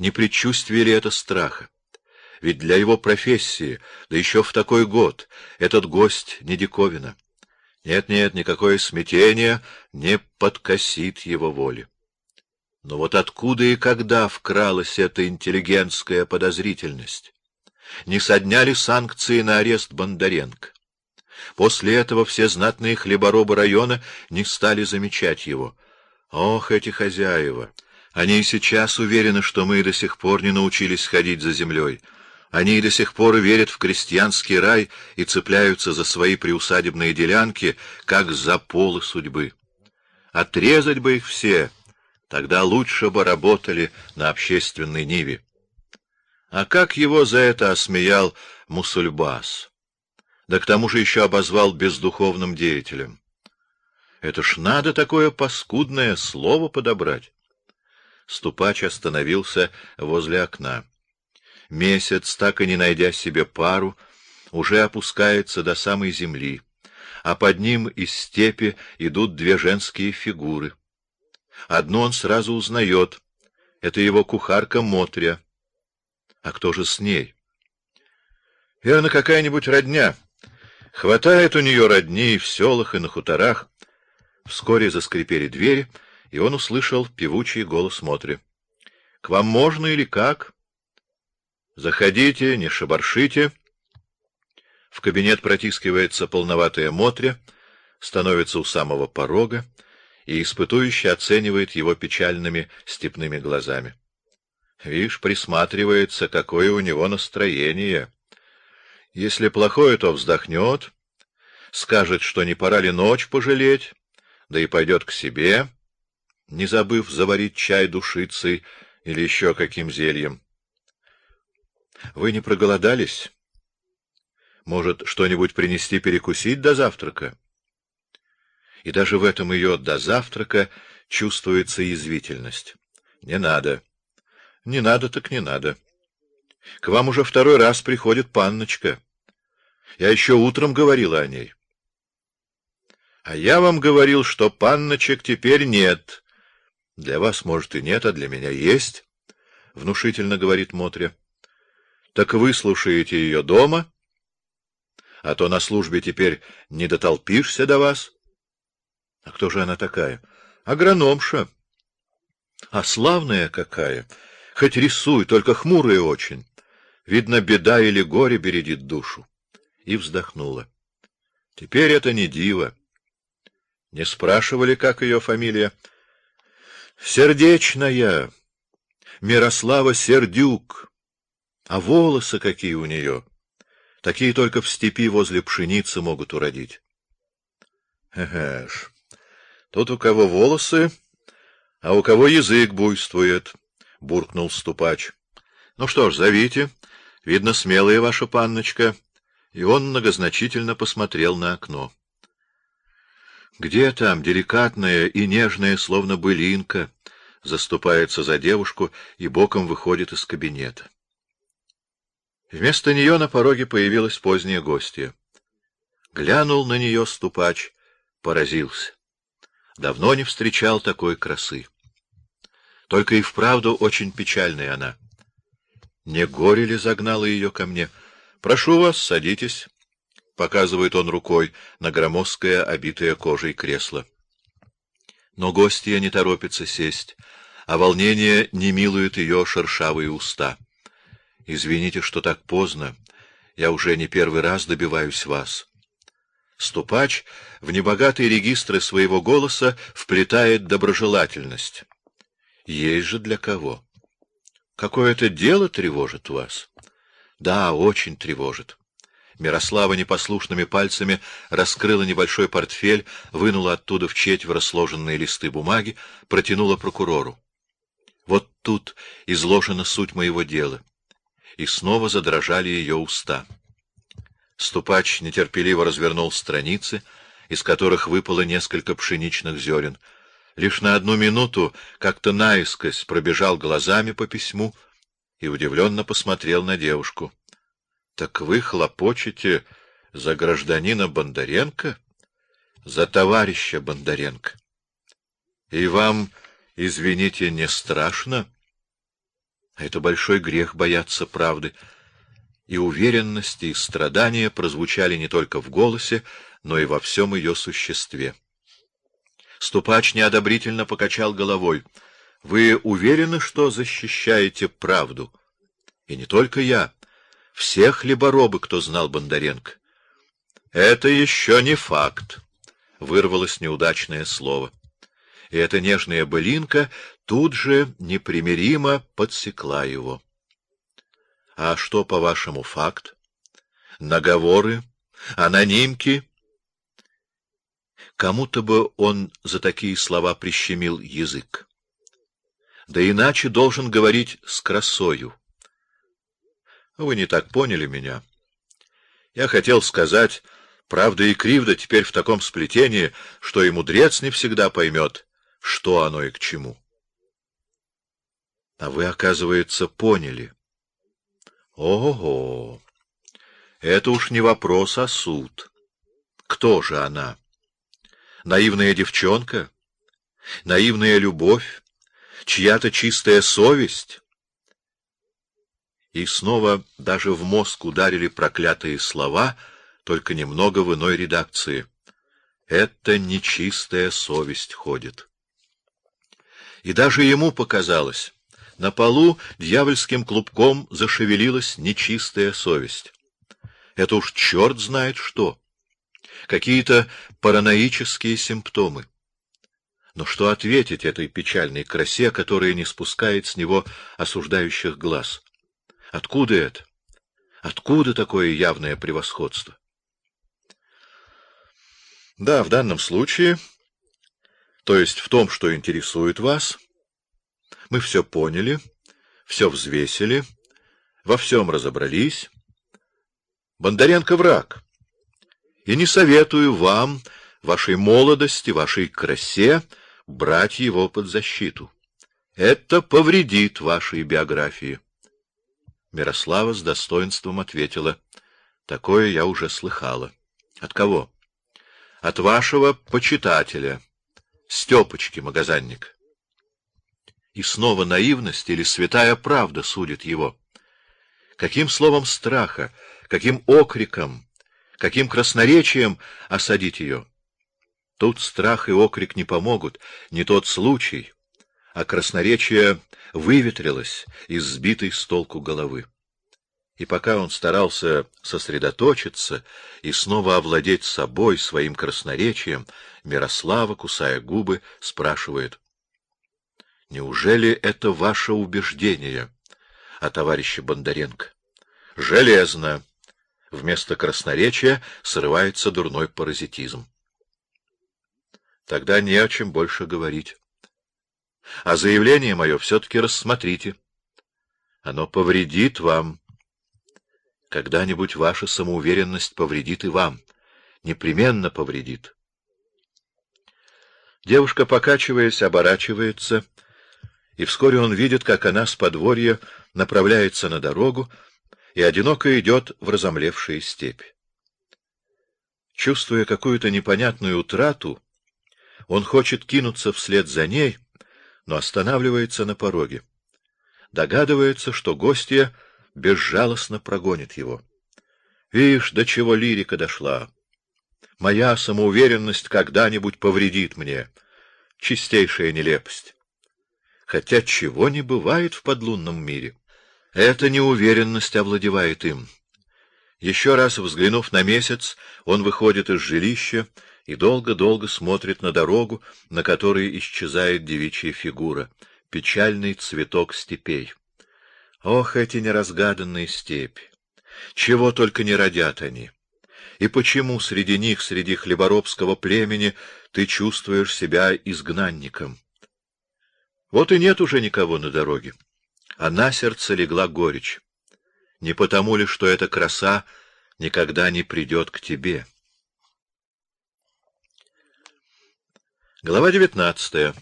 Не предчувствие ли это страха? Ведь для его профессии, да еще в такой год, этот гость не диковина. Нет-нет, никакое смятение не подкосит его воли. Но вот откуда и когда вкралась эта интеллигентская подозрительность? Не содняли санкции на арест Бондаренко? После этого все знатные хлеборобы района не стали замечать его. Ох, эти хозяева! Они и сейчас уверены, что мы до сих пор не научились ходить за землей. Они и до сих пор верят в крестьянский рай и цепляются за свои приусадебные делянки, как за полы судьбы. Отрезать бы их все, тогда лучше бы работали на общественной ниве. А как его за это осмеял Мусульбас? Да к тому же еще обозвал бездуховным деятелем. Это ж надо такое паскудное слово подобрать. Ступач остановился возле окна. Месяц, так и не найдя себе пару, уже опускается до самой земли, а под ним из степи идут две женские фигуры. Одну он сразу узнает — это его кухарка Мотря. А кто же с ней? Верно, какая-нибудь родня. Хватает у нее родни в селах и на хуторах. Вскоре заскрипели двери, и он услышал певучий голос Мотри. — К вам можно или как? Заходите, не шебаршите. В кабинет протискивается полноватая Мотря, становится у самого порога и испытующе оценивает его печальными степными глазами. Вишь, присматривается, какое у него настроение. Если плохое, то вздохнет, скажет, что не пора ли ночь пожалеть, да и пойдет к себе, не забыв заварить чай душицей или еще каким зельем. Вы не проголодались? Может, что-нибудь принести перекусить до завтрака? И даже в этом ее «до завтрака» чувствуется язвительность. Не надо. Не надо так не надо. К вам уже второй раз приходит панночка. Я еще утром говорила о ней. А я вам говорил, что панночек теперь нет. Для вас, может, и нет, а для меня есть, — внушительно говорит Мотря. Так вы слушаете ее дома, а то на службе теперь не дотолпишься до вас. А кто же она такая? Агрономша. А славная какая! Хоть рисуй, только хмурая очень. Видно, беда или горе бередит душу. И вздохнула. Теперь это не диво. Не спрашивали, как ее фамилия? Сердечная. Мирослава Сердюк. А волосы какие у нее! Такие только в степи возле пшеницы могут уродить. Эгэш, тут у кого волосы, а у кого язык буйствует, — буркнул ступач. — Ну что ж, зовите. Видно, смелая ваша панночка. И он многозначительно посмотрел на окно. Где там, деликатная и нежная, словно былинка, заступается за девушку и боком выходит из кабинета. Вместо нее на пороге появилась поздняя гостья. Глянул на нее ступач, поразился. Давно не встречал такой красы. Только и вправду очень печальная она. Не горе ли загнала ее ко мне? Прошу вас, садитесь. Показывает он рукой на громоздкое, обитое кожей кресло. Но гостья не торопится сесть, а волнение не милует ее шершавые уста. Извините, что так поздно. Я уже не первый раз добиваюсь вас. Ступач в небогатые регистры своего голоса вплетает доброжелательность. Есть же для кого. Какое-то дело тревожит вас? Да, очень тревожит. Мирослава непослушными пальцами раскрыла небольшой портфель, вынула оттуда в четверо сложенные листы бумаги, протянула прокурору. Вот тут изложена суть моего дела и снова задрожали ее уста. Ступач нетерпеливо развернул страницы, из которых выпало несколько пшеничных зерен. Лишь на одну минуту как-то наискось пробежал глазами по письму и удивленно посмотрел на девушку. — Так вы хлопочете за гражданина Бондаренко? — За товарища Бондаренко. — И вам, извините, не страшно? — Это большой грех бояться правды. И уверенности, и страдания прозвучали не только в голосе, но и во всем ее существе. Ступач неодобрительно покачал головой. — Вы уверены, что защищаете правду? И не только я. Все хлеборобы, кто знал Бондаренко. — Это еще не факт, — вырвалось неудачное слово. И эта нежная былинка тут же непримиримо подсекла его. — А что, по-вашему, факт? Наговоры? Анонимки? Кому-то бы он за такие слова прищемил язык. Да иначе должен говорить с красою. Вы не так поняли меня. Я хотел сказать, правда и кривда теперь в таком сплетении, что и мудрец не всегда поймет, что оно и к чему. А вы, оказывается, поняли. Ого! Это уж не вопрос, а суд. Кто же она? Наивная девчонка? Наивная любовь? Чья-то чистая совесть? И снова даже в мозг ударили проклятые слова, только немного в иной редакции. Это нечистая совесть ходит. И даже ему показалось, на полу дьявольским клубком зашевелилась нечистая совесть. Это уж черт знает что. Какие-то параноические симптомы. Но что ответить этой печальной красе, которая не спускает с него осуждающих глаз? Откуда это? Откуда такое явное превосходство? Да, в данном случае, то есть в том, что интересует вас, мы все поняли, все взвесили, во всем разобрались. Бондаренко враг. И не советую вам, вашей молодости, вашей красе, брать его под защиту. Это повредит вашей биографии. Мирослава с достоинством ответила. Такое я уже слыхала. От кого? От вашего почитателя, Степочки, магазинник и снова наивность или святая правда судит его. Каким словом страха, каким окриком, каким красноречием осадить ее? Тут страх и окрик не помогут, не тот случай, а красноречие выветрилось из сбитой с толку головы. И пока он старался сосредоточиться и снова овладеть собой, своим красноречием, Мирослава, кусая губы, спрашивает — Неужели это ваше убеждение, а товарища Бондаренко? Железно. Вместо красноречия срывается дурной паразитизм. Тогда не о чем больше говорить. А заявление мое все-таки рассмотрите. Оно повредит вам. Когда-нибудь ваша самоуверенность повредит и вам. Непременно повредит. Девушка, покачиваясь, оборачивается — и вскоре он видит, как она с подворья направляется на дорогу и одиноко идет в разомлевшие степь. Чувствуя какую-то непонятную утрату, он хочет кинуться вслед за ней, но останавливается на пороге. Догадывается, что гостья безжалостно прогонит его. Видишь, до чего лирика дошла. Моя самоуверенность когда-нибудь повредит мне. Чистейшая нелепость хотя чего не бывает в подлунном мире. Эта неуверенность овладевает им. Еще раз взглянув на месяц, он выходит из жилища и долго-долго смотрит на дорогу, на которой исчезает девичья фигура, печальный цветок степей. Ох, эти неразгаданные степи! Чего только не родят они! И почему среди них, среди хлеборобского племени, ты чувствуешь себя изгнанником? Вот и нет уже никого на дороге, а на сердце легла горечь. Не потому ли, что эта краса никогда не придет к тебе? Глава девятнадцатая.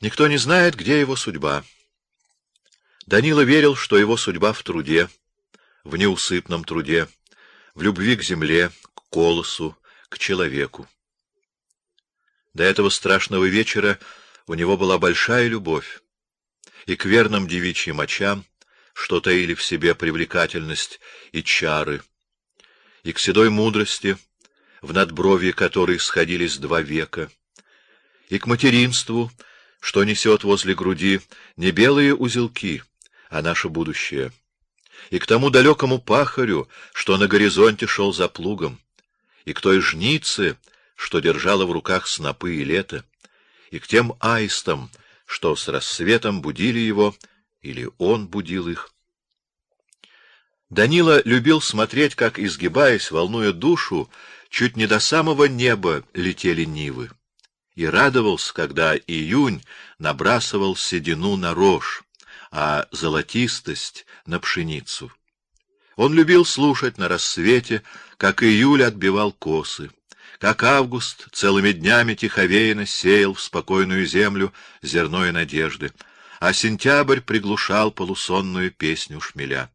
Никто не знает, где его судьба. Данила верил, что его судьба в труде, в неусыпном труде, в любви к земле, к колосу, к человеку. До этого страшного вечера у него была большая любовь. и к верным девичьим очам, что таили в себе привлекательность и чары, и к седой мудрости, в надбровье которой сходились два века, и к материнству, что несет возле груди не белые узелки, а наше будущее, и к тому далекому пахарю, что на горизонте шел за плугом, и к той жнице, что держала в руках снопы и лето, и к тем аистам, что с рассветом будили его, или он будил их. Данила любил смотреть, как, изгибаясь, волнуя душу, чуть не до самого неба летели нивы, и радовался, когда июнь набрасывал седину на рожь, а золотистость — на пшеницу. Он любил слушать на рассвете, как июль отбивал косы, как август целыми днями тиховеяно сеял в спокойную землю зерно и надежды, а сентябрь приглушал полусонную песню шмеля.